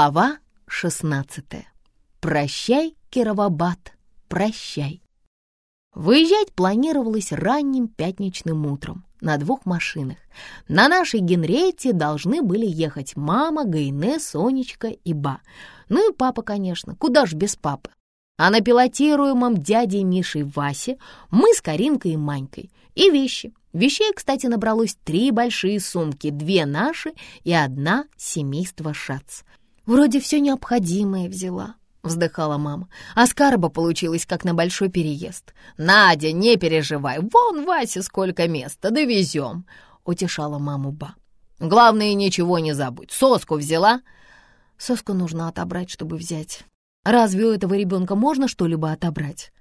Глава 16. Прощай, Кировабад, прощай. Выезжать планировалось ранним пятничным утром на двух машинах. На нашей Генрете должны были ехать мама, Гайне, Сонечка и Ба. Ну и папа, конечно, куда ж без папы. А на пилотируемом дядей Мишей Васе мы с Каринкой и Манькой. И вещи. Вещей, кстати, набралось три большие сумки, две наши и одна семейства Шац. Вроде все необходимое взяла, вздыхала мама. А скарба получилась, как на большой переезд. «Надя, не переживай, вон Васе сколько места, довезем», — утешала маму Ба. «Главное, ничего не забудь. Соску взяла?» «Соску нужно отобрать, чтобы взять. Разве у этого ребенка можно что-либо отобрать?»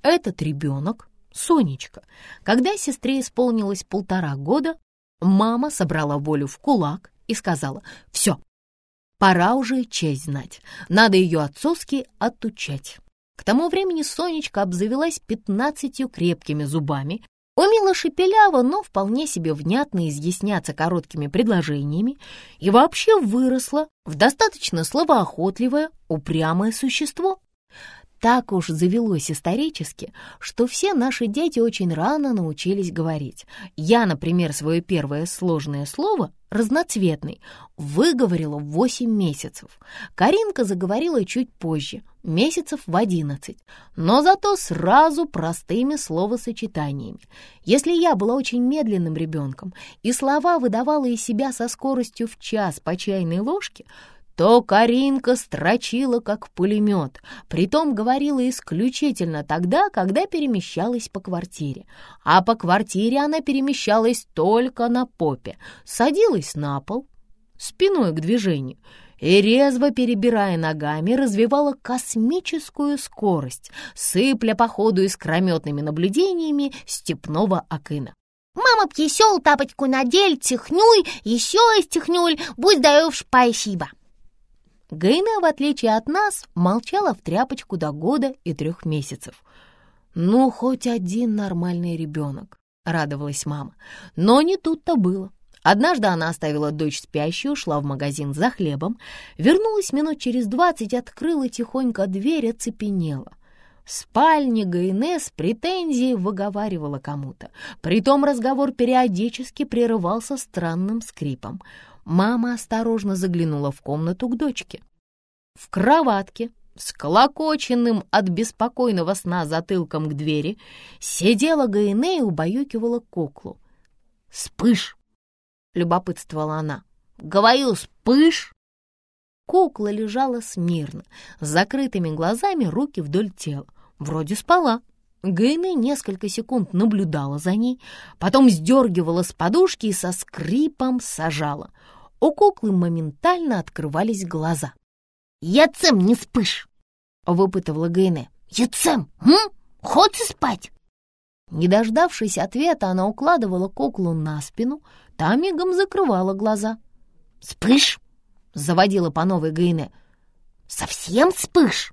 «Этот ребенок Сонечка. Когда сестре исполнилось полтора года, мама собрала волю в кулак и сказала «Все, пора уже честь знать, надо ее отцовски отучать». К тому времени Сонечка обзавелась пятнадцатью крепкими зубами, умела шепеляво, но вполне себе внятно изъясняться короткими предложениями и вообще выросла в достаточно словоохотливое, упрямое существо. Так уж завелось исторически, что все наши дети очень рано научились говорить. Я, например, свое первое сложное слово «разноцветный» выговорила в 8 месяцев. Каринка заговорила чуть позже, месяцев в 11, но зато сразу простыми словосочетаниями. Если я была очень медленным ребенком и слова выдавала из себя со скоростью в час по чайной ложке, то Каринка строчила как пулемет, притом говорила исключительно тогда, когда перемещалась по квартире. А по квартире она перемещалась только на попе, садилась на пол, спиной к движению, и, резво перебирая ногами, развивала космическую скорость, сыпля по ходу искрометными наблюдениями степного акына. «Мама пьесел тапочку надель, тихнюй, еще истихнюль, будь даешь спасибо!» Гейна, в отличие от нас, молчала в тряпочку до года и трех месяцев. «Ну, хоть один нормальный ребенок», — радовалась мама. Но не тут-то было. Однажды она оставила дочь спящую, шла в магазин за хлебом, вернулась минут через двадцать, открыла тихонько дверь, оцепенела. В спальне Гайне с претензией выговаривала кому-то. Притом разговор периодически прерывался странным скрипом — мама осторожно заглянула в комнату к дочке. В кроватке, с колокоченным от беспокойного сна затылком к двери, сидела Гаине и убаюкивала куклу. «Спыш!» — любопытствовала она. «Говорю, спыш!» Кукла лежала смирно, с закрытыми глазами, руки вдоль тела. Вроде спала. Гайны несколько секунд наблюдала за ней, потом сдергивала с подушки и со скрипом сажала — у куклы моментально открывались глаза. «Яцем не спишь!» — выпытывала Гейне. «Яцем, м? Хочешь спать?» Не дождавшись ответа, она укладывала куклу на спину, та мигом закрывала глаза. «Спишь?» — заводила по новой Гейне. «Совсем спишь?»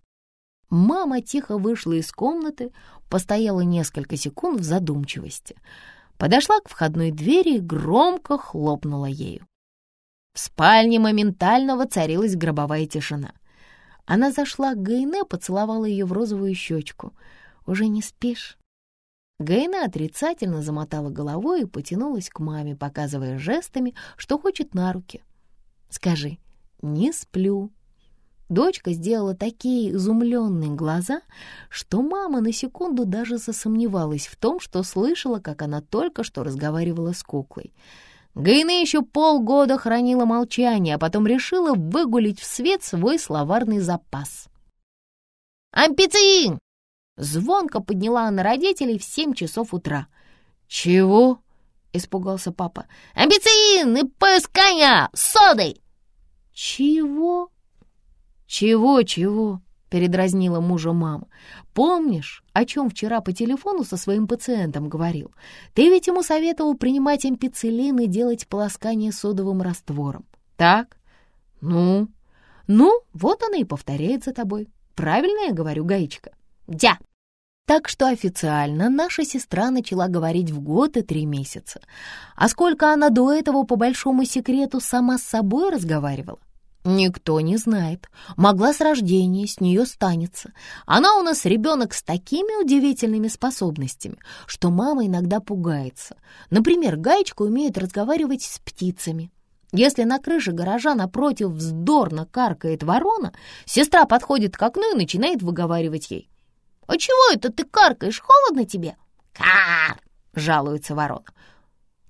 Мама тихо вышла из комнаты, постояла несколько секунд в задумчивости. Подошла к входной двери и громко хлопнула ею. В спальне моментально воцарилась гробовая тишина. Она зашла к Гайне, поцеловала ее в розовую щечку. «Уже не спишь?» Гайна отрицательно замотала головой и потянулась к маме, показывая жестами, что хочет на руки. «Скажи, не сплю». Дочка сделала такие изумленные глаза, что мама на секунду даже засомневалась в том, что слышала, как она только что разговаривала с куклой — Гайна еще полгода хранила молчание, а потом решила выгулить в свет свой словарный запас. «Ампициин!» Звонко подняла она родителей в семь часов утра. «Чего?» — испугался папа. «Ампициин и поискания содой!» «Чего?» «Чего-чего?» — передразнила мужа мама. «Помнишь, о чем вчера по телефону со своим пациентом говорил? Ты ведь ему советовал принимать ампицилин и делать полоскание содовым раствором. Так? Ну? Ну, вот она и повторяет за тобой. Правильно я говорю, Гаечка?» «Дя!» Так что официально наша сестра начала говорить в год и три месяца. А сколько она до этого, по большому секрету, сама с собой разговаривала? Никто не знает. Могла с рождения, с нее станется. Она у нас ребенок с такими удивительными способностями, что мама иногда пугается. Например, Гаечка умеет разговаривать с птицами. Если на крыше гаража напротив вздорно каркает ворона, сестра подходит к окну и начинает выговаривать ей. «А чего это ты каркаешь? Холодно тебе?» «Кар!» — жалуется ворона.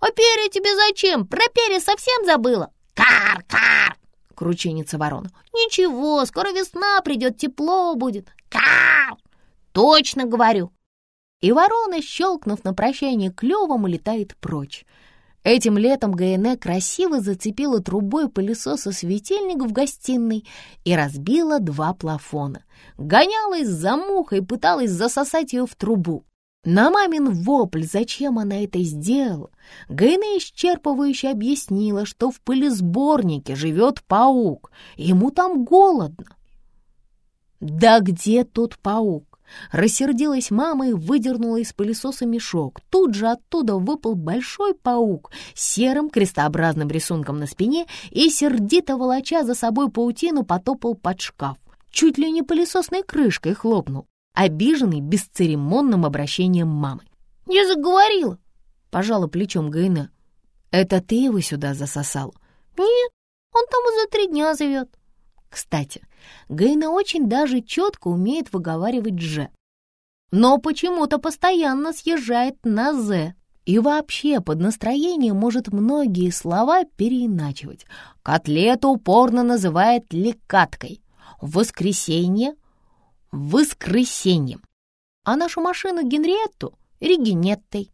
«А перья тебе зачем? Про перья совсем забыла?» «Кар-кар!» — кручинится ворона. «Ничего, скоро весна придет, тепло будет». «Кар!» «Точно говорю!» И ворона, щелкнув на прощание клювом, улетает прочь. Этим летом ГНЭ красиво зацепила трубой пылесоса светильник в гостиной и разбила два плафона. Гонялась за мухой, пыталась засосать ее в трубу. На мамин вопль, зачем она это сделала, Гайна исчерпывающе объяснила, что в пылесборнике живет паук, ему там голодно. «Да где тут паук?» Рассердилась мама и выдернула из пылесоса мешок. Тут же оттуда выпал большой паук с серым крестообразным рисунком на спине и, сердито волоча за собой паутину, потопал под шкаф. Чуть ли не пылесосной крышкой хлопнул обиженный бесцеремонным обращением мамы. «Я заговорила!» — пожала плечом Гайна. «Это ты его сюда засосал?» «Нет, он там уже три дня живет». Кстати, Гайна очень даже четко умеет выговаривать «ж». Но почему-то постоянно съезжает на «з». И вообще под настроение может многие слова переиначивать. Котлету упорно называет лекаткой. В воскресенье воскресеньем, а нашу машину Генриетту — Регинеттой.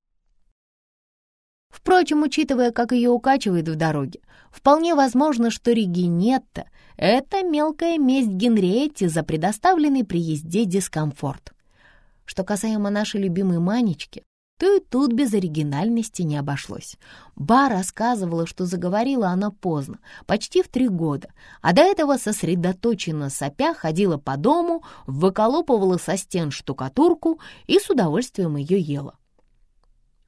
Впрочем, учитывая, как ее укачивает в дороге, вполне возможно, что Регинетта — это мелкая месть Генриетте за предоставленный при езде дискомфорт. Что касаемо нашей любимой Манечки, то и тут без оригинальности не обошлось. Ба рассказывала, что заговорила она поздно, почти в три года, а до этого сосредоточенно сопя ходила по дому, выколопывала со стен штукатурку и с удовольствием ее ела.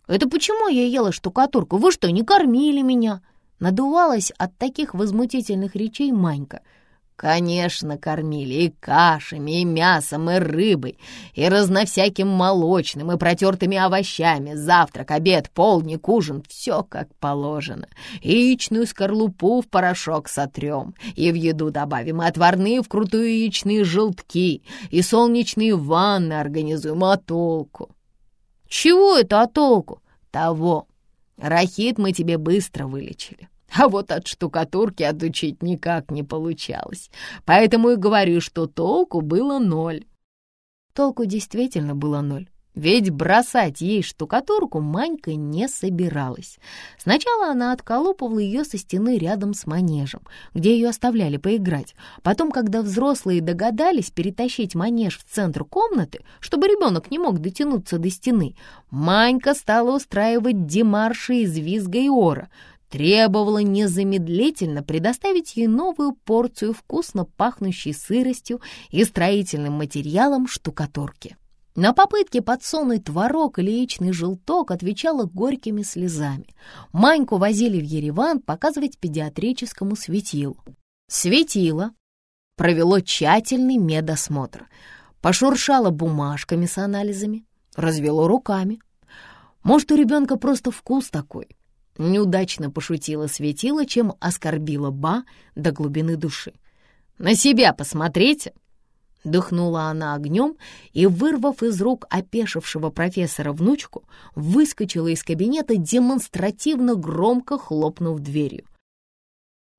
«Это почему я ела штукатурку? Вы что, не кормили меня?» Надувалась от таких возмутительных речей Манька — Конечно, кормили и кашами, и мясом, и рыбой, и разновсяким молочным, и протертыми овощами, завтрак, обед, полник, ужин — все как положено. Яичную скорлупу в порошок сотрем, и в еду добавим отварные вкрутую яичные желтки, и солнечные ванны организуем, а толку? Чего это а толку? Того. Рахит мы тебе быстро вылечили. А вот от штукатурки отучить никак не получалось. Поэтому и говорю, что толку было ноль. Толку действительно было ноль. Ведь бросать ей штукатурку Манька не собиралась. Сначала она отколупывала ее со стены рядом с манежем, где ее оставляли поиграть. Потом, когда взрослые догадались перетащить манеж в центр комнаты, чтобы ребенок не мог дотянуться до стены, Манька стала устраивать демарши из визга и ора — требовала незамедлительно предоставить ей новую порцию вкусно пахнущей сыростью и строительным материалом штукатурки. На попытки подсунуть творог или яичный желток отвечала горькими слезами. Маньку возили в Ереван показывать педиатрическому светилу. Светило провело тщательный медосмотр, пошуршало бумажками с анализами, развело руками. Может, у ребенка просто вкус такой — Неудачно пошутила светила, чем оскорбила Ба до глубины души. «На себя посмотрите!» Дыхнула она огнем и, вырвав из рук опешившего профессора внучку, выскочила из кабинета, демонстративно громко хлопнув дверью.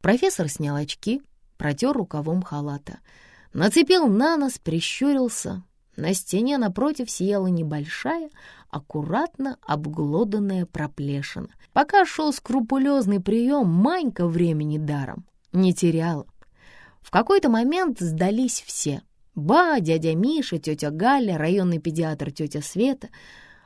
Профессор снял очки, протер рукавом халата, нацепил на нос, прищурился. На стене напротив сияла небольшая, аккуратно обглоданная проплешина. Пока шел скрупулезный прием, Манька времени даром не теряла. В какой-то момент сдались все. Ба, дядя Миша, тетя Галя, районный педиатр тетя Света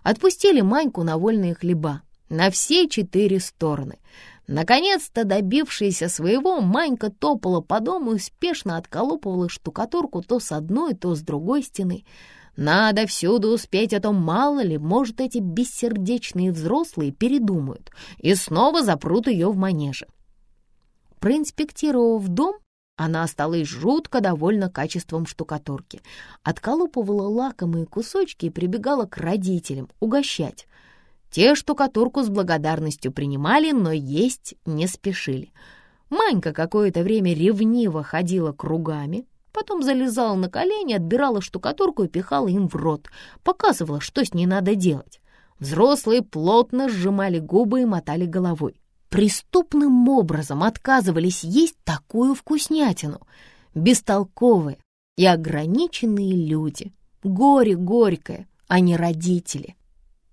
отпустили Маньку на вольные хлеба на все четыре стороны. Наконец-то добившаяся своего, Манька топала по дому и спешно отколупывала штукатурку то с одной, то с другой стены — надо всюду успеть, а то мало ли, может, эти бессердечные взрослые передумают и снова запрут ее в манеже. Проинспектировав дом, Она осталась жутко довольна качеством штукатурки. Отколупывала лакомые кусочки и прибегала к родителям угощать. Те штукатурку с благодарностью принимали, но есть не спешили. Манька какое-то время ревниво ходила кругами, потом залезала на колени, отбирала штукатурку и пихала им в рот, показывала, что с ней надо делать. Взрослые плотно сжимали губы и мотали головой преступным образом отказывались есть такую вкуснятину. Бестолковые и ограниченные люди. Горе горькое, а не родители.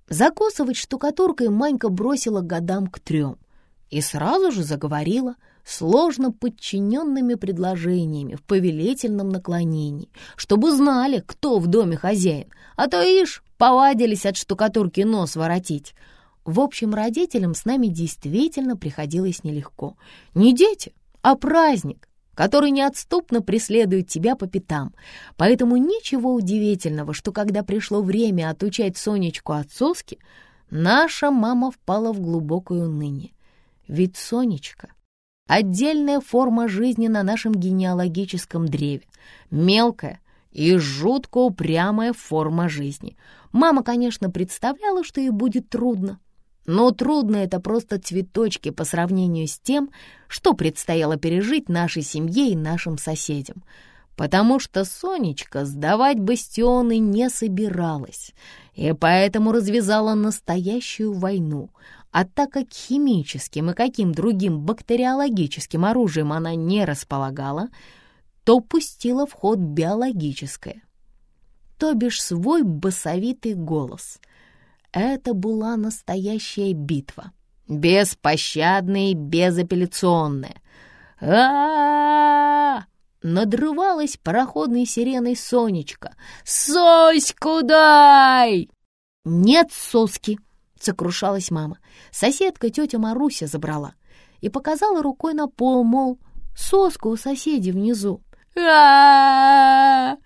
Закусывать штукатуркой Манька бросила годам к трем и сразу же заговорила сложно подчиненными предложениями в повелительном наклонении, чтобы знали, кто в доме хозяин, а то, ишь, повадились от штукатурки нос воротить — в общем, родителям с нами действительно приходилось нелегко. Не дети, а праздник, который неотступно преследует тебя по пятам. Поэтому ничего удивительного, что когда пришло время отучать Сонечку от соски, наша мама впала в глубокое уныние. Ведь Сонечка — отдельная форма жизни на нашем генеалогическом древе, мелкая, и жутко упрямая форма жизни. Мама, конечно, представляла, что ей будет трудно, но трудно это просто цветочки по сравнению с тем, что предстояло пережить нашей семье и нашим соседям. Потому что Сонечка сдавать бастионы не собиралась, и поэтому развязала настоящую войну. А так как химическим и каким другим бактериологическим оружием она не располагала, то пустила в ход биологическое, то бишь свой басовитый голос — это была настоящая битва. Беспощадная и безапелляционная. а, -а, -а, Надрывалась пароходной сиреной Сонечка. «Соську дай!» «Нет соски!» — сокрушалась мама. Соседка тетя Маруся забрала и показала рукой на пол, мол, соску у соседей внизу. а, -а, -а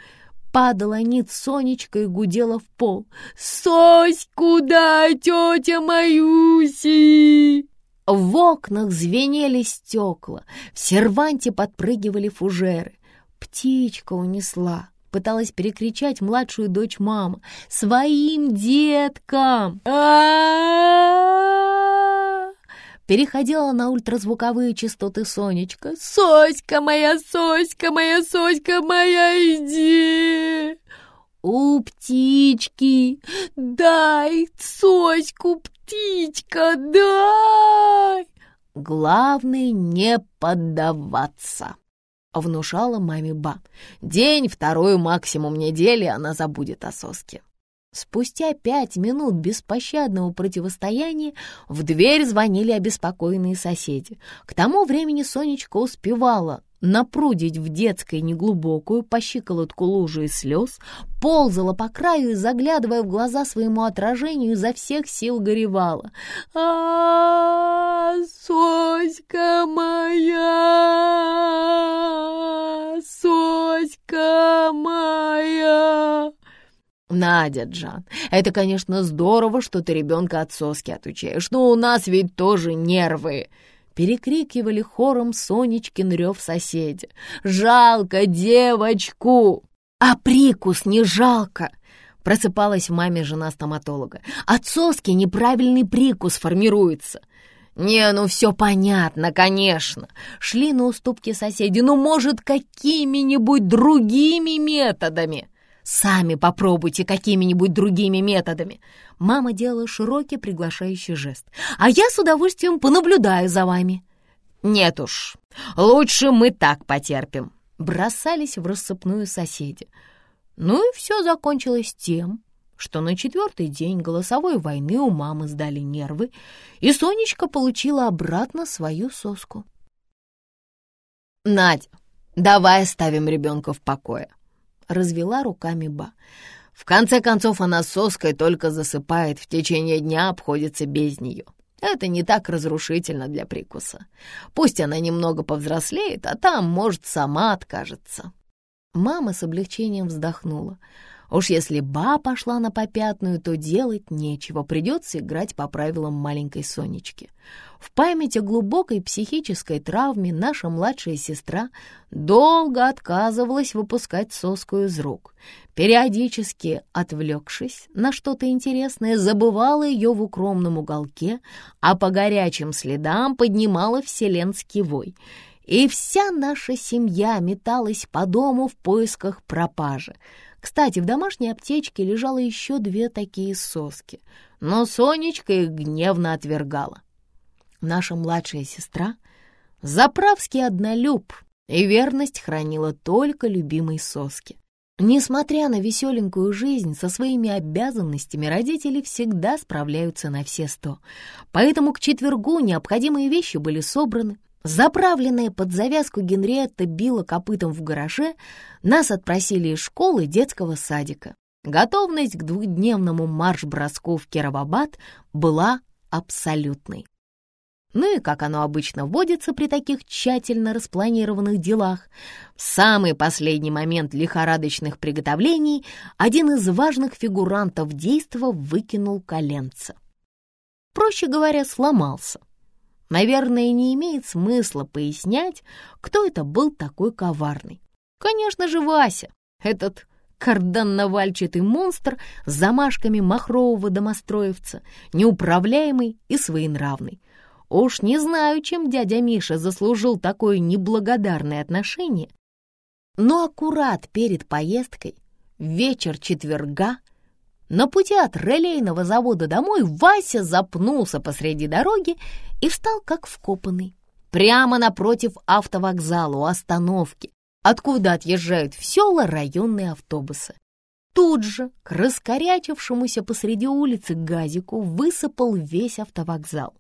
Падала ниц Сонечка и гудела в пол. «Сось, куда, тетя Маюси?» В окнах звенели стекла, в серванте подпрыгивали фужеры. Птичка унесла, пыталась перекричать младшую дочь мама. «Своим деткам!» а -а -а переходила на ультразвуковые частоты Сонечка. «Соська моя, соська моя, соська моя, иди!» «У птички! Дай соську, птичка, дай!» «Главное не поддаваться!» — внушала маме Ба. «День, второй, максимум недели она забудет о соске». Спустя пять минут беспощадного противостояния в дверь звонили обеспокоенные соседи. К тому времени Сонечка успевала напрудить в детской неглубокую по щиколотку лужу из слез, ползала по краю и, заглядывая в глаза своему отражению, изо всех сил горевала. -а Соська моя! Соська моя!» «Надя, Джан, это, конечно, здорово, что ты ребенка от соски отучаешь, но у нас ведь тоже нервы!» Перекрикивали хором Сонечкин рев соседи. «Жалко девочку!» «А прикус не жалко!» Просыпалась маме жена стоматолога. «От соски неправильный прикус формируется!» «Не, ну все понятно, конечно!» Шли на уступки соседи. «Ну, может, какими-нибудь другими методами?» Сами попробуйте какими-нибудь другими методами. Мама делала широкий приглашающий жест. А я с удовольствием понаблюдаю за вами. Нет уж, лучше мы так потерпим. Бросались в рассыпную соседи. Ну и все закончилось тем, что на четвертый день голосовой войны у мамы сдали нервы, и Сонечка получила обратно свою соску. «Надя, давай оставим ребенка в покое развела руками Ба. В конце концов, она соской только засыпает, в течение дня обходится без нее. Это не так разрушительно для прикуса. Пусть она немного повзрослеет, а там, может, сама откажется. Мама с облегчением вздохнула. Уж если ба пошла на попятную, то делать нечего, придется играть по правилам маленькой Сонечки. В память о глубокой психической травме наша младшая сестра долго отказывалась выпускать соску из рук. Периодически, отвлекшись на что-то интересное, забывала ее в укромном уголке, а по горячим следам поднимала вселенский вой. И вся наша семья металась по дому в поисках пропажи. Кстати, в домашней аптечке лежало еще две такие соски, но Сонечка их гневно отвергала наша младшая сестра, заправский однолюб и верность хранила только любимой соске. Несмотря на веселенькую жизнь, со своими обязанностями родители всегда справляются на все сто. Поэтому к четвергу необходимые вещи были собраны. Заправленная под завязку Генриетта била копытом в гараже, нас отпросили из школы детского садика. Готовность к двухдневному марш-броску в Кировабад была абсолютной. Ну и как оно обычно водится при таких тщательно распланированных делах, в самый последний момент лихорадочных приготовлений один из важных фигурантов действа выкинул коленца. Проще говоря, сломался. Наверное, не имеет смысла пояснять, кто это был такой коварный. Конечно же, Вася, этот карданновальчатый монстр с замашками махрового домостроевца, неуправляемый и своенравный. Уж не знаю, чем дядя Миша заслужил такое неблагодарное отношение, но аккурат перед поездкой, вечер четверга, на пути от релейного завода домой Вася запнулся посреди дороги и встал как вкопанный. Прямо напротив автовокзала у остановки, откуда отъезжают в села районные автобусы. Тут же к раскорячившемуся посреди улицы газику высыпал весь автовокзал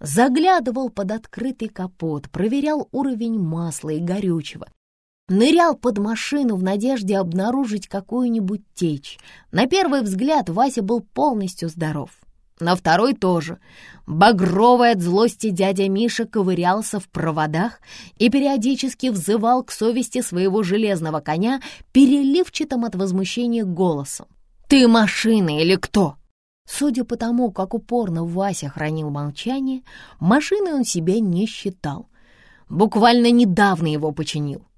заглядывал под открытый капот, проверял уровень масла и горючего, нырял под машину в надежде обнаружить какую-нибудь течь. На первый взгляд Вася был полностью здоров. На второй тоже. Багровый от злости дядя Миша ковырялся в проводах и периодически взывал к совести своего железного коня переливчатым от возмущения голосом. «Ты машина или кто?» Судя по тому, как упорно Вася хранил молчание, машиной он себя не считал. Буквально недавно его починил.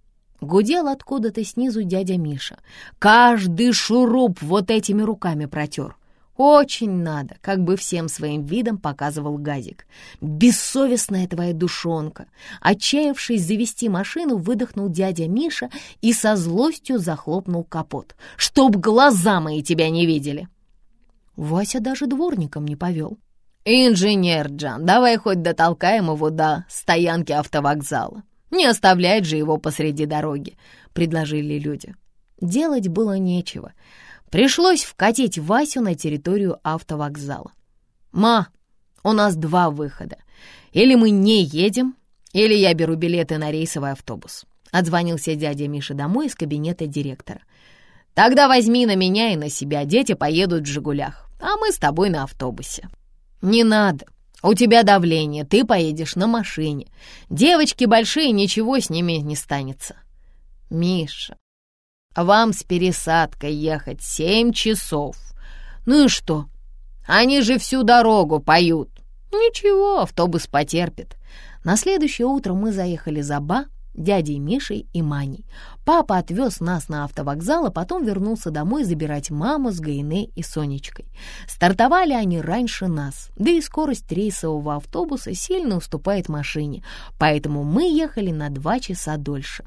Гудел откуда-то снизу дядя Миша. Каждый шуруп вот этими руками протер. Очень надо, как бы всем своим видом показывал Газик. Бессовестная твоя душонка. Отчаявшись завести машину, выдохнул дядя Миша и со злостью захлопнул капот. «Чтоб глаза мои тебя не видели!» Вася даже дворником не повел. «Инженер Джан, давай хоть дотолкаем его до стоянки автовокзала. Не оставлять же его посреди дороги», — предложили люди. Делать было нечего. Пришлось вкатить Васю на территорию автовокзала. «Ма, у нас два выхода. Или мы не едем, или я беру билеты на рейсовый автобус», — отзвонился дядя Миша домой из кабинета директора. Тогда возьми на меня и на себя, дети поедут в «Жигулях», а мы с тобой на автобусе». «Не надо. У тебя давление, ты поедешь на машине. Девочки большие, ничего с ними не станется». «Миша, вам с пересадкой ехать семь часов. Ну и что? Они же всю дорогу поют». «Ничего, автобус потерпит». На следующее утро мы заехали за Ба, дядей Мишей и Маней. Папа отвез нас на автовокзал, а потом вернулся домой забирать маму с Гайне и Сонечкой. Стартовали они раньше нас, да и скорость рейсового автобуса сильно уступает машине, поэтому мы ехали на два часа дольше.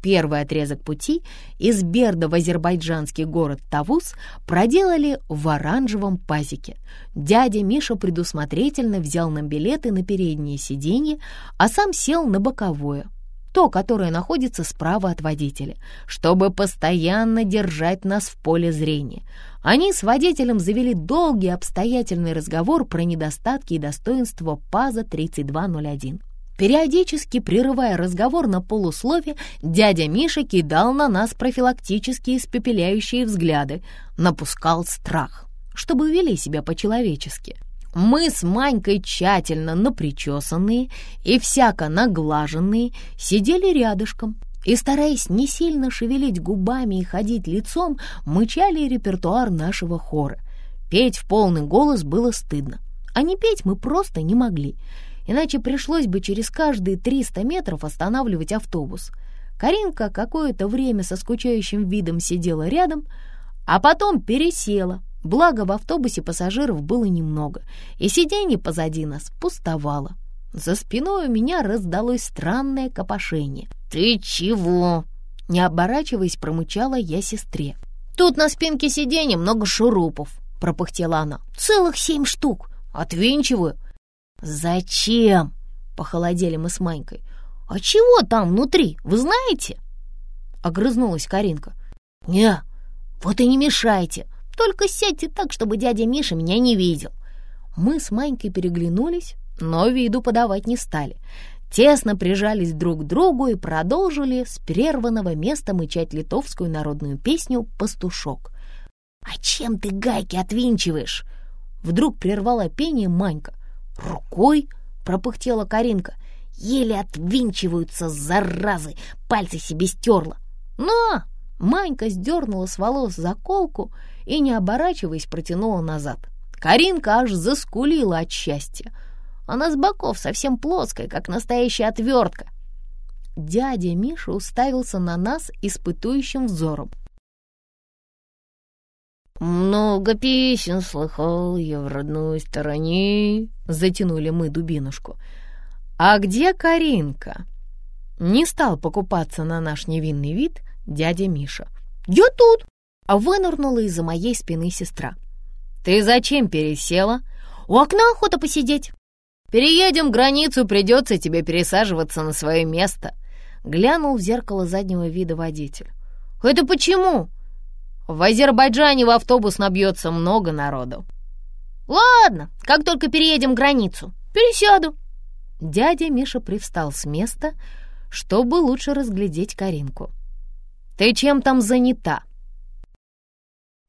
Первый отрезок пути из Берда в азербайджанский город Тавуз проделали в оранжевом пазике. Дядя Миша предусмотрительно взял нам билеты на переднее сиденье, а сам сел на боковое — то, которое находится справа от водителя, чтобы постоянно держать нас в поле зрения. Они с водителем завели долгий обстоятельный разговор про недостатки и достоинства ПАЗа 3201. Периодически прерывая разговор на полуслове, дядя Миша кидал на нас профилактические испепеляющие взгляды, напускал страх, чтобы вели себя по-человечески. Мы с Манькой тщательно напричесанные и всяко наглаженные сидели рядышком, и, стараясь не сильно шевелить губами и ходить лицом, мычали репертуар нашего хора. Петь в полный голос было стыдно, а не петь мы просто не могли, иначе пришлось бы через каждые 300 метров останавливать автобус. Каринка какое-то время со скучающим видом сидела рядом, а потом пересела, благо в автобусе пассажиров было немного, и сиденье позади нас пустовало. За спиной у меня раздалось странное копошение. «Ты чего?» Не оборачиваясь, промычала я сестре. «Тут на спинке сиденья много шурупов», — пропыхтела она. «Целых семь штук. Отвинчиваю». «Зачем?» — похолодели мы с Манькой. «А чего там внутри, вы знаете?» Огрызнулась Каринка. «Не, вот и не мешайте. Только сядьте так, чтобы дядя Миша меня не видел». Мы с Манькой переглянулись, но виду подавать не стали. Тесно прижались друг к другу и продолжили с прерванного места мычать литовскую народную песню «Пастушок». «А чем ты гайки отвинчиваешь?» Вдруг прервала пение Манька. «Рукой?» — пропыхтела Каринка. «Еле отвинчиваются, заразы! Пальцы себе стерла!» «Но!» Манька сдернула с волос заколку и, не оборачиваясь, протянула назад. Каринка аж заскулила от счастья. Она с боков совсем плоская, как настоящая отвертка. Дядя Миша уставился на нас испытующим взором. «Много песен слыхал я в родной стороне», — затянули мы дубинушку. «А где Каринка?» Не стал покупаться на наш невинный вид дядя Миша. «Я тут!» — вынырнула из-за моей спины сестра. «Ты зачем пересела?» «У окна охота посидеть». Переедем границу, придется тебе пересаживаться на свое место», — глянул в зеркало заднего вида водитель. «Это почему?» «В Азербайджане в автобус набьется много народу». «Ладно, как только переедем границу, пересяду». Дядя Миша привстал с места, чтобы лучше разглядеть Каринку. «Ты чем там занята?»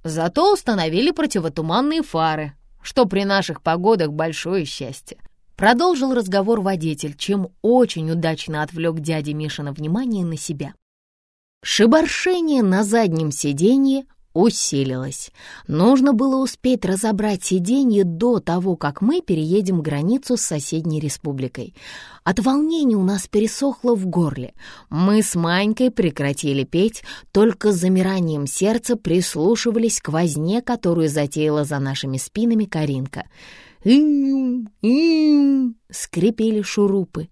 Зато установили противотуманные фары, что при наших погодах большое счастье. Продолжил разговор водитель, чем очень удачно отвлек дядя Мишина внимание на себя. Шибаршение на заднем сиденье усилилось. Нужно было успеть разобрать сиденье до того, как мы переедем границу с соседней республикой. От волнения у нас пересохло в горле. Мы с Манькой прекратили петь, только с замиранием сердца прислушивались к возне, которую затеяла за нашими спинами Каринка — «Им! Им!» — скрипели шурупы.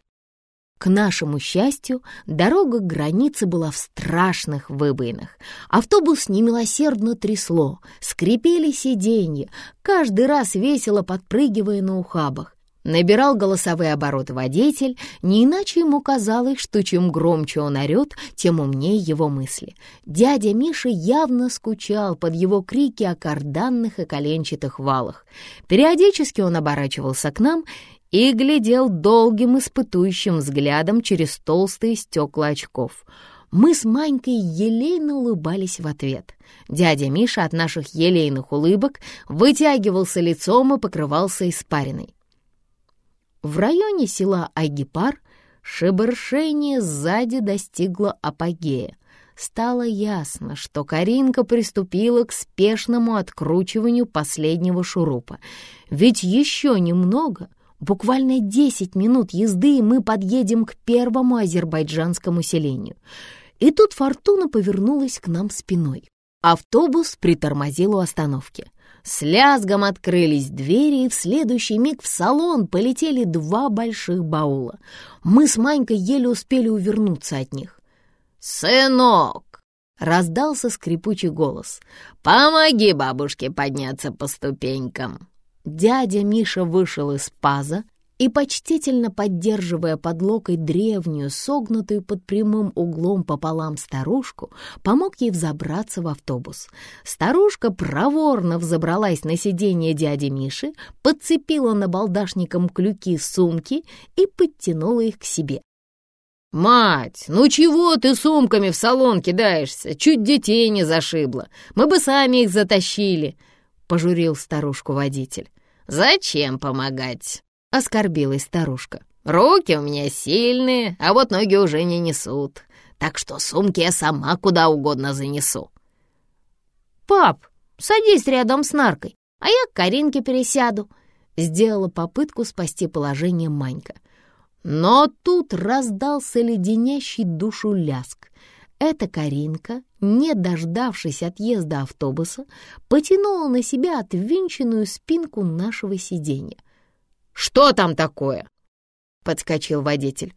К нашему счастью, дорога к границе была в страшных выбоинах. Автобус немилосердно трясло, скрипели сиденья, каждый раз весело подпрыгивая на ухабах. Набирал голосовые обороты водитель, не иначе ему казалось, что чем громче он орет, тем умнее его мысли. Дядя Миша явно скучал под его крики о карданных и коленчатых валах. Периодически он оборачивался к нам и глядел долгим испытующим взглядом через толстые стекла очков. Мы с Манькой елейно улыбались в ответ. Дядя Миша от наших елейных улыбок вытягивался лицом и покрывался испариной. В районе села Агипар шебершение сзади достигло апогея. Стало ясно, что Каринка приступила к спешному откручиванию последнего шурупа. Ведь еще немного, буквально 10 минут езды, и мы подъедем к первому азербайджанскому селению. И тут Фортуна повернулась к нам спиной. Автобус притормозил у остановки. С лязгом открылись двери, и в следующий миг в салон полетели два больших баула. Мы с Манькой еле успели увернуться от них. «Сынок!» — раздался скрипучий голос. «Помоги бабушке подняться по ступенькам!» Дядя Миша вышел из паза и, почтительно поддерживая под локоть древнюю, согнутую под прямым углом пополам старушку, помог ей взобраться в автобус. Старушка проворно взобралась на сиденье дяди Миши, подцепила набалдашником клюки сумки и подтянула их к себе. «Мать, ну чего ты сумками в салон кидаешься? Чуть детей не зашибло. Мы бы сами их затащили», — пожурил старушку водитель. «Зачем помогать?» — оскорбилась старушка. «Руки у меня сильные, а вот ноги уже не несут. так что сумки я сама куда угодно занесу». «Пап, садись рядом с Наркой, а я к Каринке пересяду», — сделала попытку спасти положение Манька. Но тут раздался леденящий душу ляск. Эта Каринка, не дождавшись отъезда автобуса, потянула на себя отвинченную спинку нашего сиденья. «Что там такое?» — подскочил водитель.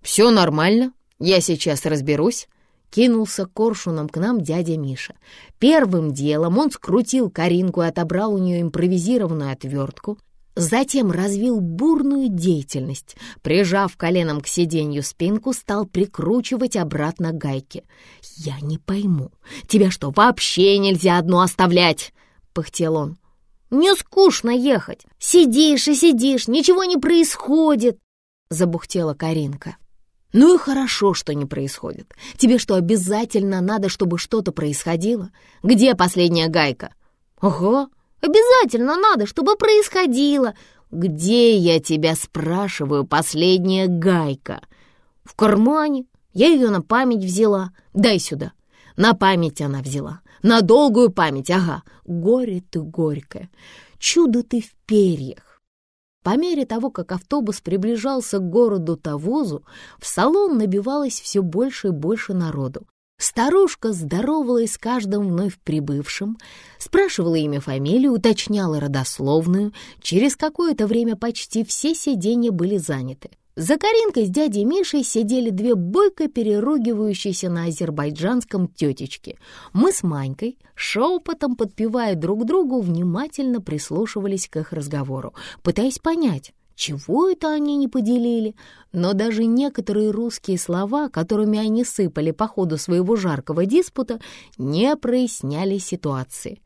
«Все нормально, я сейчас разберусь», — кинулся коршуном к нам дядя Миша. Первым делом он скрутил Каринку и отобрал у нее импровизированную отвертку, Затем развил бурную деятельность. Прижав коленом к сиденью спинку, стал прикручивать обратно гайки. «Я не пойму, тебя что, вообще нельзя одну оставлять?» — пыхтел он. «Мне скучно ехать. Сидишь и сидишь, ничего не происходит», — забухтела Каринка. «Ну и хорошо, что не происходит. Тебе что, обязательно надо, чтобы что-то происходило? Где последняя гайка?» «Ого, обязательно надо, чтобы происходило. Где, я тебя спрашиваю, последняя гайка?» «В кармане. Я ее на память взяла. Дай сюда». На память она взяла. На долгую память, ага. Горе ты горькое. Чудо ты в перьях. По мере того, как автобус приближался к городу Тавозу, в салон набивалось все больше и больше народу. Старушка здоровалась с каждым вновь прибывшим, спрашивала имя, фамилию, уточняла родословную. Через какое-то время почти все сиденья были заняты. За Каринкой с дядей Мишей сидели две бойко переругивающиеся на азербайджанском тетечки. Мы с Манькой, шепотом подпевая друг другу, внимательно прислушивались к их разговору, пытаясь понять, чего это они не поделили? Но даже некоторые русские слова, которыми они сыпали по ходу своего жаркого диспута, не проясняли ситуации.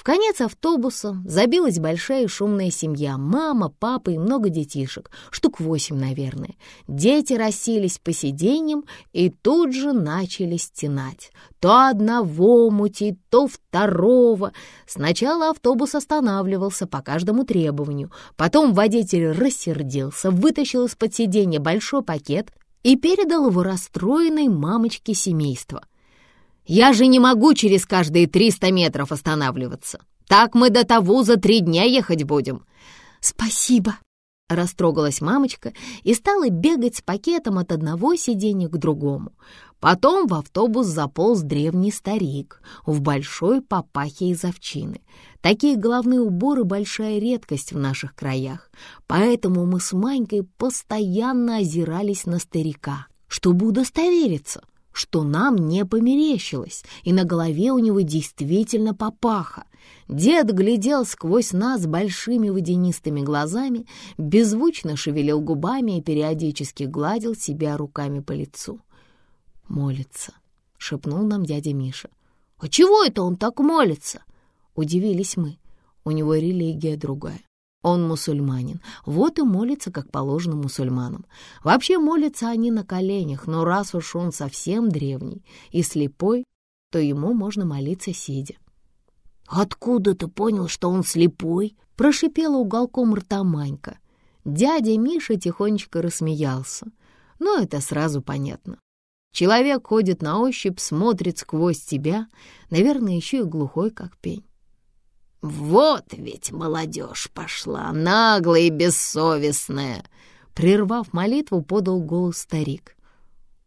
В конец автобуса забилась большая шумная семья. Мама, папа и много детишек. Штук восемь, наверное. Дети расселись по сиденьям и тут же начали стенать. То одного мутить, то второго. Сначала автобус останавливался по каждому требованию. Потом водитель рассердился, вытащил из-под сиденья большой пакет и передал его расстроенной мамочке семейства. Я же не могу через каждые триста метров останавливаться. Так мы до того за три дня ехать будем». «Спасибо», — растрогалась мамочка и стала бегать с пакетом от одного сиденья к другому. Потом в автобус заполз древний старик в большой папахе из овчины. Такие головные уборы — большая редкость в наших краях, поэтому мы с Манькой постоянно озирались на старика, чтобы удостовериться, что нам не померещилось, и на голове у него действительно папаха. Дед глядел сквозь нас большими водянистыми глазами, беззвучно шевелил губами и периодически гладил себя руками по лицу. «Молится», — шепнул нам дядя Миша. «А чего это он так молится?» — удивились мы. У него религия другая. Он мусульманин, вот и молится, как положено мусульманам. Вообще молятся они на коленях, но раз уж он совсем древний и слепой, то ему можно молиться сидя. «Откуда ты понял, что он слепой?» — прошипела уголком рта Манька. Дядя Миша тихонечко рассмеялся. Но это сразу понятно. Человек ходит на ощупь, смотрит сквозь тебя, наверное, еще и глухой, как пень. «Вот ведь молодежь пошла, наглая и бессовестная!» Прервав молитву, подал голос старик.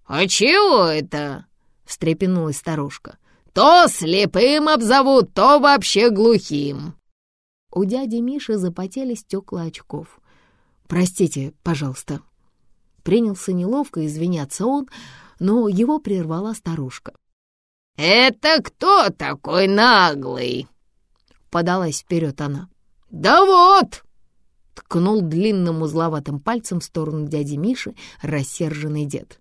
«А чего это?» — встрепенулась старушка. «То слепым обзовут, то вообще глухим!» У дяди Миши запотели стекла очков. «Простите, пожалуйста». Принялся неловко извиняться он, но его прервала старушка. «Это кто такой наглый?» Подалась вперед она. «Да вот!» — ткнул длинным узловатым пальцем в сторону дяди Миши рассерженный дед.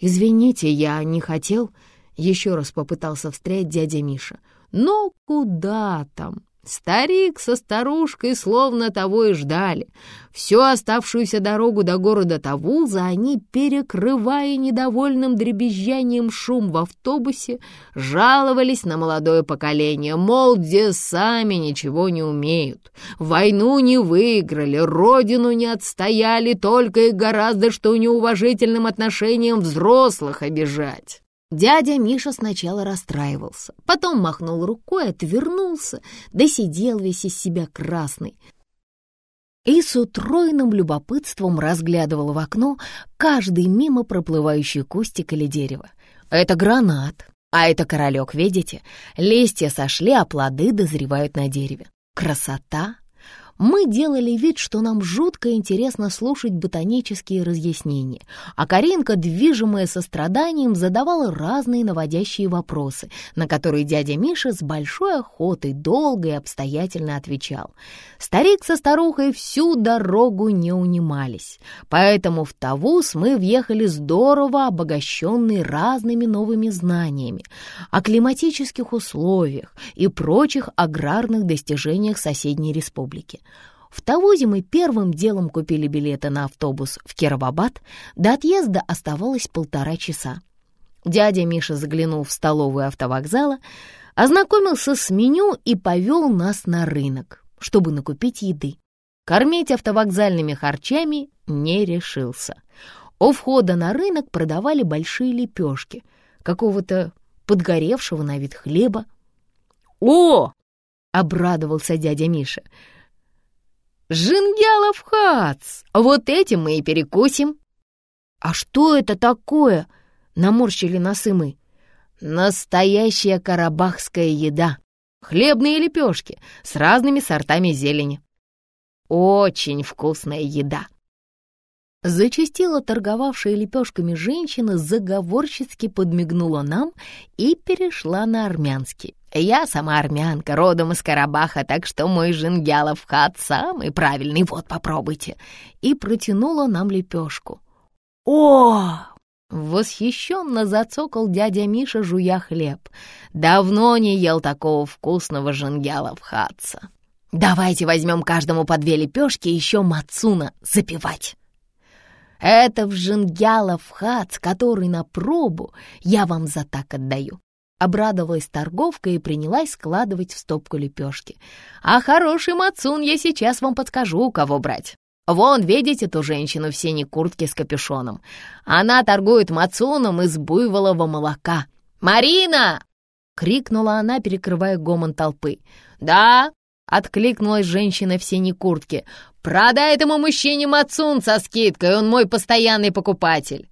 «Извините, я не хотел...» — еще раз попытался встрять дядя Миша. «Но куда там?» Старик со старушкой словно того и ждали. Всю оставшуюся дорогу до города Тавуза они, перекрывая недовольным дребезжанием шум в автобусе, жаловались на молодое поколение, мол, где сами ничего не умеют, войну не выиграли, родину не отстояли, только и гораздо что неуважительным отношением взрослых обижать. Дядя Миша сначала расстраивался, потом махнул рукой, отвернулся, да сидел весь из себя красный. И с утроенным любопытством разглядывал в окно каждый мимо проплывающий кустик или дерево. Это гранат, а это королек, видите? Листья сошли, а плоды дозревают на дереве. Красота! Мы делали вид, что нам жутко интересно слушать ботанические разъяснения, а Каринка, движимая состраданием, задавала разные наводящие вопросы, на которые дядя Миша с большой охотой долго и обстоятельно отвечал. Старик со старухой всю дорогу не унимались, поэтому в Тавус мы въехали здорово обогащенные разными новыми знаниями о климатических условиях и прочих аграрных достижениях соседней республики. В Тавузе мы первым делом купили билеты на автобус в Кировабад. До отъезда оставалось полтора часа. Дядя Миша заглянул в столовую автовокзала, ознакомился с меню и повел нас на рынок, чтобы накупить еды. Кормить автовокзальными харчами не решился. У входа на рынок продавали большие лепешки, какого-то подгоревшего на вид хлеба. «О!» — обрадовался дядя Миша — «Жингялов хац! Вот этим мы и перекусим!» «А что это такое?» — наморщили носы мы. «Настоящая карабахская еда. Хлебные лепешки с разными сортами зелени. Очень вкусная еда!» Зачастила торговавшая лепешками женщина, заговорщицки подмигнула нам и перешла на армянский. Я сама армянка, родом из Карабаха, так что мой жингялов хат самый правильный, вот попробуйте. И протянула нам лепешку. О! Восхищенно зацокал дядя Миша, жуя хлеб. Давно не ел такого вкусного жингяла в хатца. Давайте возьмем каждому по две лепешки и еще мацуна запивать. Это в жингялов хац, который на пробу я вам за так отдаю. Обрадовалась торговка и принялась складывать в стопку лепешки. «А хороший мацун я сейчас вам подскажу, кого брать. Вон, видите ту женщину в синей куртке с капюшоном? Она торгует мацуном из буйволового молока. «Марина!» — крикнула она, перекрывая гомон толпы. «Да!» — откликнулась женщина в синей куртке. «Продай этому мужчине мацун со скидкой, он мой постоянный покупатель».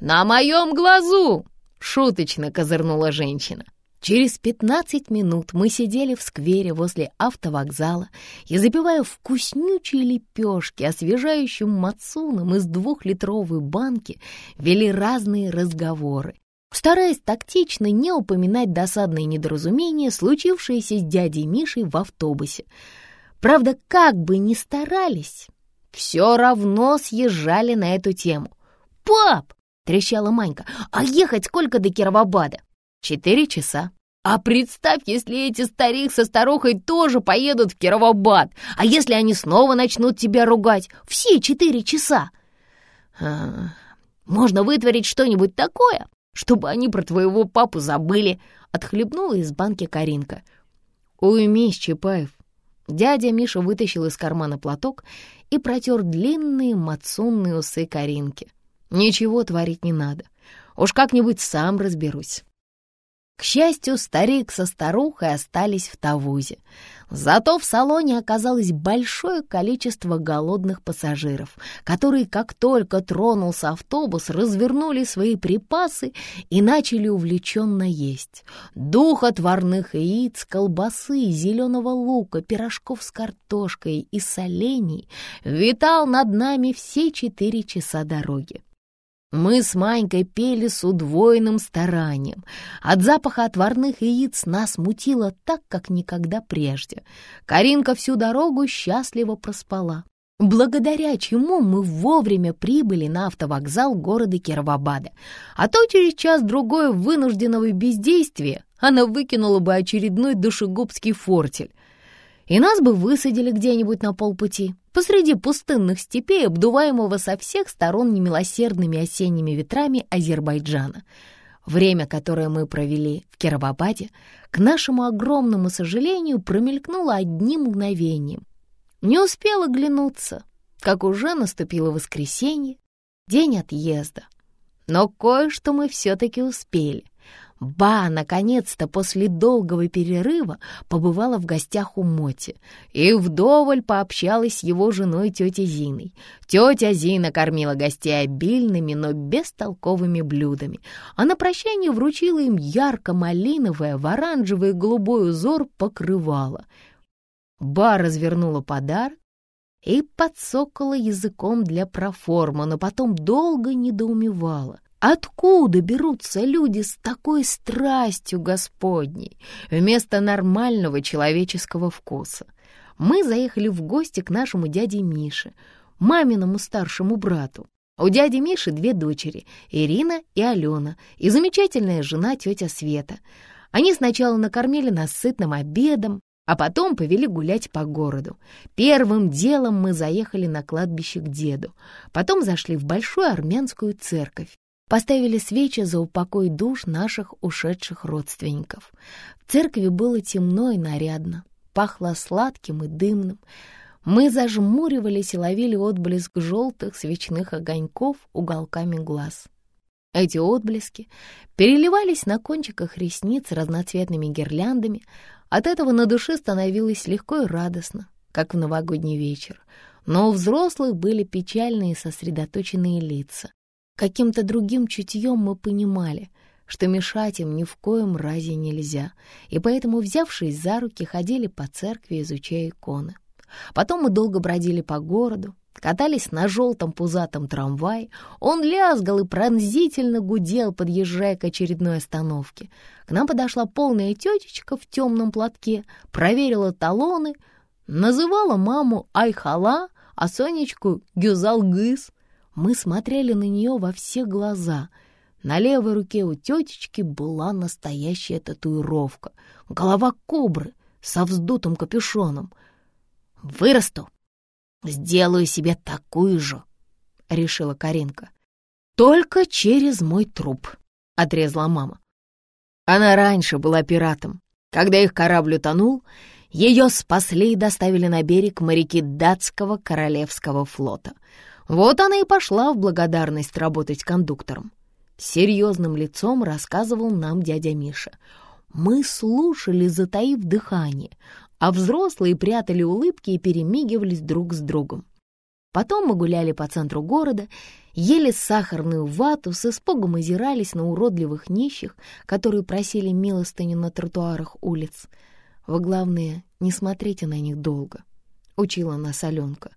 «На моем глазу!» Шуточно козырнула женщина. Через пятнадцать минут мы сидели в сквере возле автовокзала и, запивая вкуснючие лепешки освежающим мацуном из двухлитровой банки, вели разные разговоры, стараясь тактично не упоминать досадные недоразумения, случившиеся с дядей Мишей в автобусе. Правда, как бы ни старались, все равно съезжали на эту тему. «Пап, — трещала Манька. «А ехать сколько до Кировобада?» «Четыре часа». «А представь, если эти старик со старухой тоже поедут в Кировобад, а если они снова начнут тебя ругать? Все четыре часа!» а, «Можно вытворить что-нибудь такое, чтобы они про твоего папу забыли», — отхлебнула из банки Каринка. «Уймись, Чапаев». Дядя Миша вытащил из кармана платок и протер длинные мацунные усы Каринки. Ничего творить не надо. Уж как-нибудь сам разберусь. К счастью, старик со старухой остались в Тавузе. Зато в салоне оказалось большое количество голодных пассажиров, которые, как только тронулся автобус, развернули свои припасы и начали увлеченно есть. Дух отварных яиц, колбасы, зеленого лука, пирожков с картошкой и солений витал над нами все четыре часа дороги. Мы с Манькой пели с удвоенным старанием. От запаха отварных яиц нас мутило так, как никогда прежде. Каринка всю дорогу счастливо проспала, благодаря чему мы вовремя прибыли на автовокзал города Кировабада. А то через час-другой вынужденного бездействия она выкинула бы очередной душегубский фортель. и нас бы высадили где-нибудь на полпути, посреди пустынных степей, обдуваемого со всех сторон немилосердными осенними ветрами Азербайджана. Время, которое мы провели в Кировабаде, к нашему огромному сожалению, промелькнуло одним мгновением. Не успела глянуться, как уже наступило воскресенье, день отъезда. Но кое-что мы все-таки успели. Ба, наконец-то, после долгого перерыва побывала в гостях у Моти и вдоволь пообщалась с его женой тетей Зиной. Тетя Зина кормила гостей обильными, но бестолковыми блюдами, а на прощание вручила им ярко-малиновое в оранжевый голубой узор покрывало. Ба развернула подарок и подсокала языком для проформа, но потом долго недоумевала. Откуда берутся люди с такой страстью Господней вместо нормального человеческого вкуса? Мы заехали в гости к нашему дяде Мише, маминому старшему брату. У дяди Миши две дочери, Ирина и Алена, и замечательная жена тетя Света. Они сначала накормили нас сытным обедом, а потом повели гулять по городу. Первым делом мы заехали на кладбище к деду, потом зашли в большую армянскую церковь. Поставили свечи за упокой душ наших ушедших родственников. В церкви было темно и нарядно, пахло сладким и дымным. Мы зажмуривались и ловили отблеск желтых свечных огоньков уголками глаз. Эти отблески переливались на кончиках ресниц разноцветными гирляндами. От этого на душе становилось легко и радостно, как в новогодний вечер. Но у взрослых были печальные сосредоточенные лица. Каким-то другим чутьем мы понимали, что мешать им ни в коем разе нельзя, и поэтому, взявшись за руки, ходили по церкви, изучая иконы. Потом мы долго бродили по городу, катались на желтом пузатом трамвае, он лязгал и пронзительно гудел, подъезжая к очередной остановке. К нам подошла полная тетечка в темном платке, проверила талоны, называла маму Айхала, а Сонечку Гюзалгыс — мы смотрели на нее во все глаза. На левой руке у тетечки была настоящая татуировка. Голова кобры со вздутым капюшоном. «Вырасту, сделаю себе такую же», — решила Каринка. «Только через мой труп», — отрезала мама. Она раньше была пиратом. Когда их корабль утонул, ее спасли и доставили на берег моряки датского королевского флота — вот она и пошла в благодарность работать кондуктором. Серьезным лицом рассказывал нам дядя Миша. Мы слушали, затаив дыхание, а взрослые прятали улыбки и перемигивались друг с другом. Потом мы гуляли по центру города, ели сахарную вату, с испугом озирались на уродливых нищих, которые просили милостыню на тротуарах улиц. Вы, главное, не смотрите на них долго, — учила нас Аленка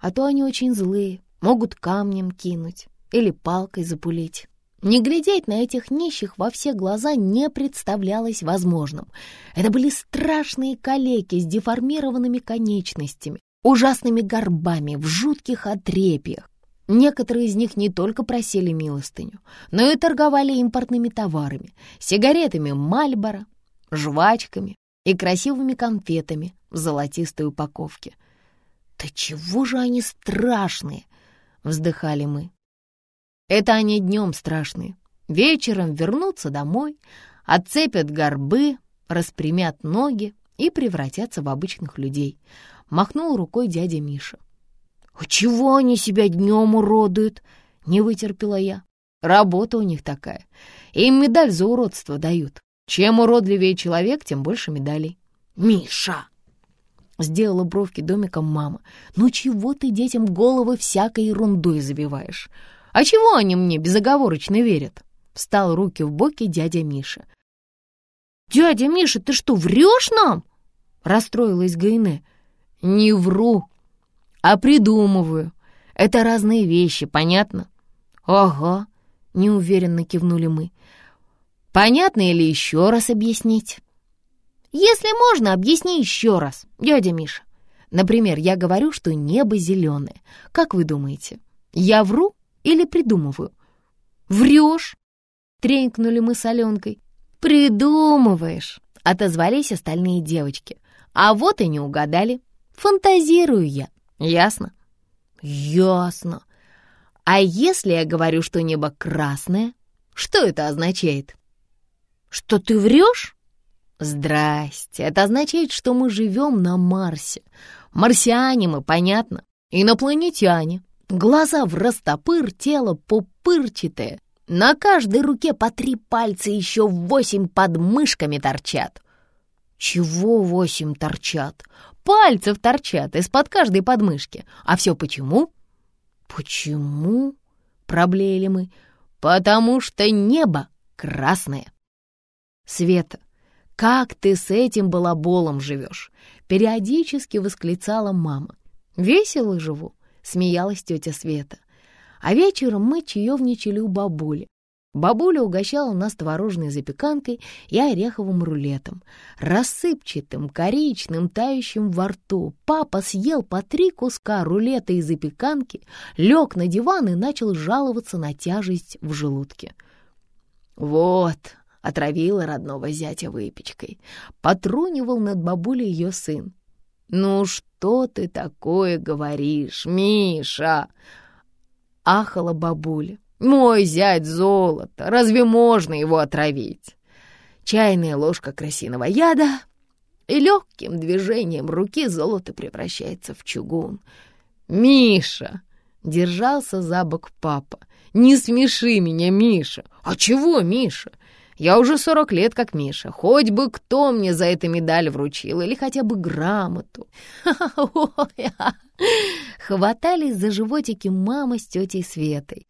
а то они очень злые, могут камнем кинуть или палкой запулить. Не глядеть на этих нищих во все глаза не представлялось возможным. Это были страшные калеки с деформированными конечностями, ужасными горбами, в жутких отрепьях. Некоторые из них не только просили милостыню, но и торговали импортными товарами, сигаретами Мальборо, жвачками и красивыми конфетами в золотистой упаковке — «Да чего же они страшные!» — вздыхали мы. «Это они днем страшные. Вечером вернутся домой, отцепят горбы, распрямят ноги и превратятся в обычных людей», — махнул рукой дядя Миша. «А чего они себя днем уродуют?» — не вытерпела я. «Работа у них такая. Им медаль за уродство дают. Чем уродливее человек, тем больше медалей». «Миша!» Сделала бровки домиком мама. «Ну чего ты детям головы всякой ерундой забиваешь? А чего они мне безоговорочно верят?» Встал руки в боки дядя Миша. «Дядя Миша, ты что, врешь нам?» Расстроилась Гайне. «Не вру, а придумываю. Это разные вещи, понятно?» «Ага», — неуверенно кивнули мы. «Понятно или еще раз объяснить?» Если можно, объясни еще раз, дядя Миша. Например, я говорю, что небо зеленое. Как вы думаете, я вру или придумываю? Врешь, тренькнули мы с Аленкой. Придумываешь, отозвались остальные девочки. А вот и не угадали. Фантазирую я. Ясно? Ясно. А если я говорю, что небо красное, что это означает? Что ты врешь? Здрасте, это означает, что мы живем на Марсе. Марсиане мы, понятно, инопланетяне. Глаза в растопыр, тело пупырчатое. На каждой руке по три пальца еще восемь под мышками торчат. Чего восемь торчат? Пальцев торчат из-под каждой подмышки. А все почему? Почему? Проблеяли мы. Потому что небо красное. Света, как ты с этим балаболом живешь? Периодически восклицала мама. Весело живу, смеялась тетя Света. А вечером мы чаевничали у бабули. Бабуля угощала нас творожной запеканкой и ореховым рулетом, рассыпчатым, коричным, тающим во рту. Папа съел по три куска рулета и запеканки, лег на диван и начал жаловаться на тяжесть в желудке. «Вот», — отравила родного зятя выпечкой, потрунивал над бабулей ее сын. «Ну что ты такое говоришь, Миша?» — ахала бабуля. Мой зять золото, разве можно его отравить? Чайная ложка красиного яда, и легким движением руки золото превращается в чугун. «Миша!» — держался за бок папа. «Не смеши меня, Миша!» «А чего, Миша? Я уже сорок лет как Миша. Хоть бы кто мне за это медаль вручил или хотя бы грамоту!» Хватались за животики мама с тетей Светой.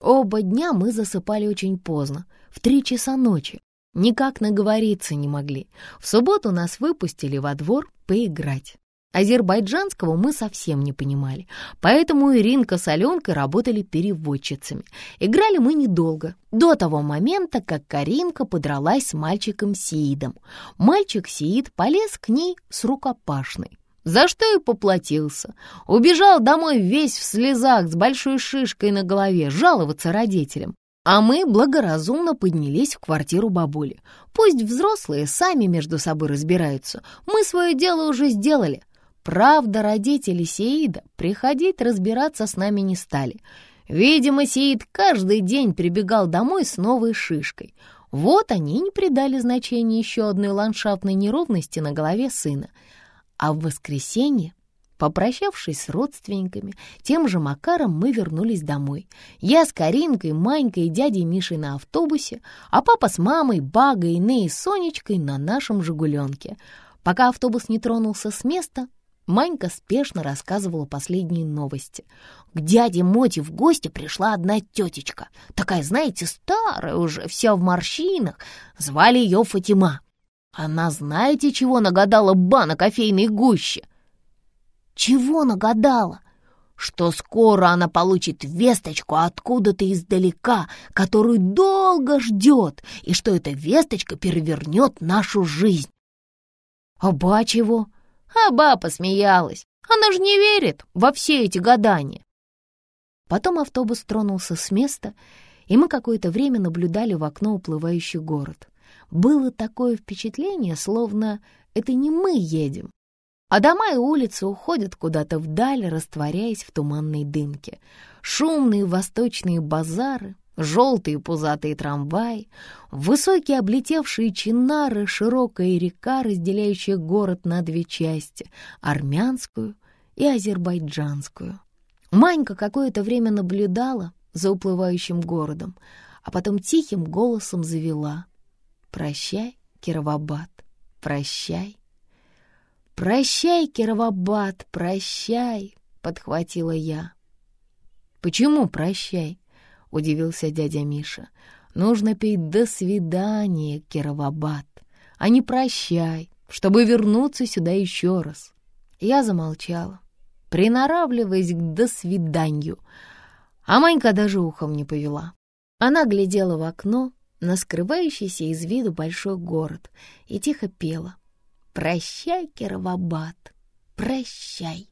Оба дня мы засыпали очень поздно, в три часа ночи. Никак наговориться не могли. В субботу нас выпустили во двор поиграть. Азербайджанского мы совсем не понимали, поэтому Иринка с Аленкой работали переводчицами. Играли мы недолго, до того момента, как Каринка подралась с мальчиком Сиидом. Мальчик Сиид полез к ней с рукопашной за что и поплатился. Убежал домой весь в слезах с большой шишкой на голове, жаловаться родителям. А мы благоразумно поднялись в квартиру бабули. Пусть взрослые сами между собой разбираются, мы свое дело уже сделали. Правда, родители Сеида приходить разбираться с нами не стали. Видимо, Сеид каждый день прибегал домой с новой шишкой. Вот они не придали значения еще одной ландшафтной неровности на голове сына — а в воскресенье, попрощавшись с родственниками, тем же Макаром мы вернулись домой. Я с Каринкой, Манькой и дядей Мишей на автобусе, а папа с мамой, Багой, Ней и Сонечкой на нашем «Жигуленке». Пока автобус не тронулся с места, Манька спешно рассказывала последние новости. К дяде Моти в гости пришла одна тетечка. Такая, знаете, старая уже, вся в морщинах. Звали ее Фатима. Она знаете, чего нагадала ба на кофейной гуще? Чего нагадала? Что скоро она получит весточку откуда-то издалека, которую долго ждет, и что эта весточка перевернет нашу жизнь. А ба чего? А ба посмеялась. Она же не верит во все эти гадания. Потом автобус тронулся с места, и мы какое-то время наблюдали в окно уплывающий город. Было такое впечатление, словно это не мы едем, а дома и улицы уходят куда-то вдаль, растворяясь в туманной дымке. Шумные восточные базары, желтые пузатые трамваи, высокие облетевшие чинары, широкая река, разделяющая город на две части — армянскую и азербайджанскую. Манька какое-то время наблюдала за уплывающим городом, а потом тихим голосом завела. Прощай, Кировабад, прощай. Прощай, Кировабад, прощай, подхватила я. Почему прощай? Удивился дядя Миша. Нужно петь «до свидания, Кировабад», а не «прощай», чтобы вернуться сюда еще раз. Я замолчала, приноравливаясь к «до свиданию», а Манька даже ухом не повела. Она глядела в окно, на скрывающийся из виду большой город и тихо пела «Прощай, Кировабад, прощай».